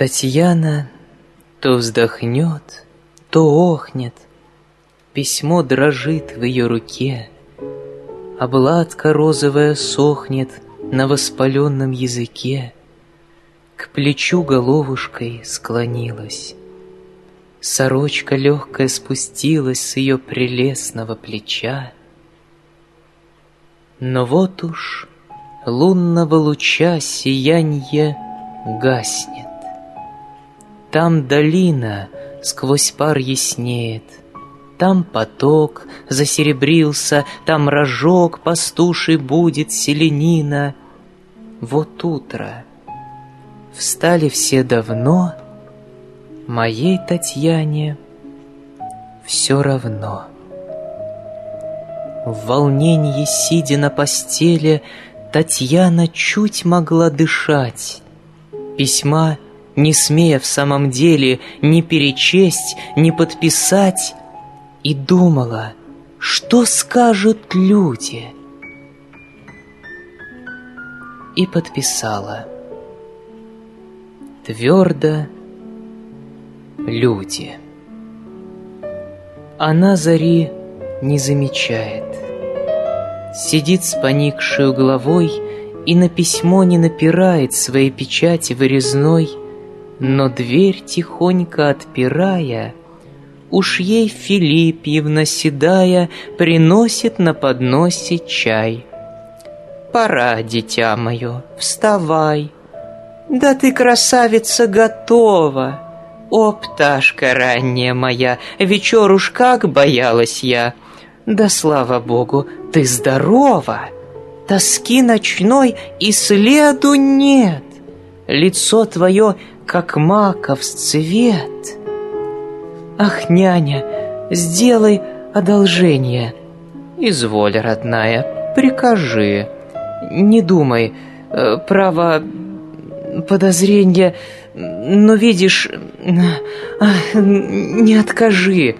Татьяна то вздохнет, то охнет, Письмо дрожит в ее руке, Обладка розовая сохнет На воспаленном языке, К плечу головушкой склонилась. Сорочка легкая спустилась С ее прелестного плеча. Но вот уж лунного луча Сиянье гаснет. Там долина сквозь пар яснеет, Там поток засеребрился, Там рожок пастуший будет селенина. Вот утро. Встали все давно, Моей Татьяне все равно. В волнении, сидя на постели, Татьяна чуть могла дышать. Письма — не смея в самом деле ни перечесть, ни подписать, и думала, что скажут люди. И подписала. Твердо люди. Она зари не замечает. Сидит с поникшей головой и на письмо не напирает своей печати вырезной, но дверь тихонько отпирая, Уж ей Филиппьевна седая Приносит на подносе чай. «Пора, дитя мое, вставай!» «Да ты, красавица, готова!» «О, пташка ранняя моя, вечер уж как боялась я!» «Да слава богу, ты здорова!» Тоски ночной и следу нет. Лицо твое как маков цвет. Ах, няня, сделай одолжение. Изволь, родная, прикажи. Не думай, э, право, подозрение, но видишь, не откажи.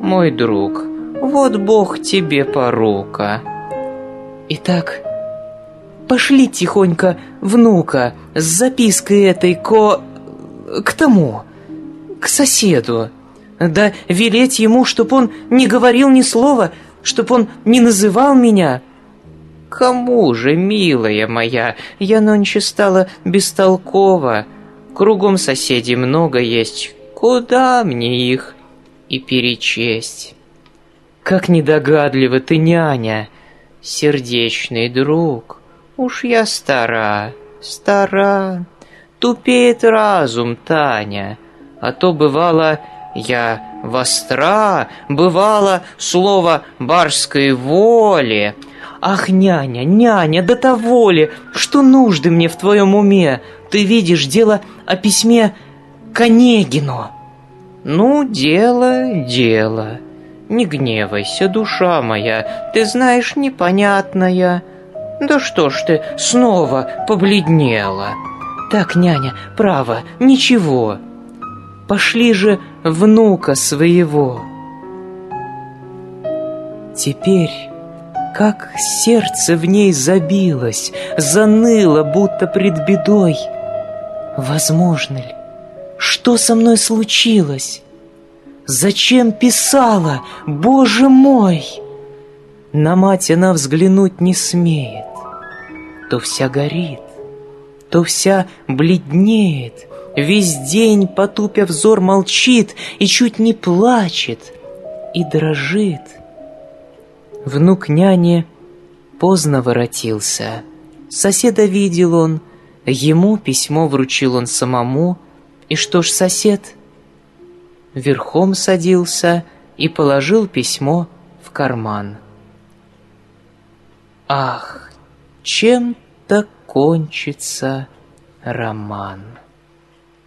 Мой друг, вот Бог тебе порука. Итак, пошли тихонько внука с запиской этой ко... К тому, к соседу. Да велеть ему, чтоб он не говорил ни слова, чтоб он не называл меня. Кому же, милая моя, я нонче стала бестолкова. Кругом соседей много есть, куда мне их и перечесть? Как недогадлива ты, няня, сердечный друг. Уж я стара, стара. Тупеет разум, Таня, а то бывало я востра, бывало слово барской воли. Ах, няня, няня, до того ли, что нужды мне в твоем уме? Ты видишь дело о письме к Онегину. Ну, дело, дело. Не гневайся, душа моя, ты знаешь, непонятная. Да что ж ты снова побледнела? Так, няня, право, ничего. Пошли же внука своего. Теперь, как сердце в ней забилось, заныло, будто пред бедой. Возможно ли? Что со мной случилось? Зачем писала, Боже мой? На мать она взглянуть не смеет. То вся горит, то вся бледнеет, Весь день, потупя взор, молчит И чуть не плачет, и дрожит. Внук няни поздно воротился. Соседа видел он, ему письмо вручил он самому, И что ж сосед? Верхом садился и положил письмо в карман. Ах, чем-то кончится роман.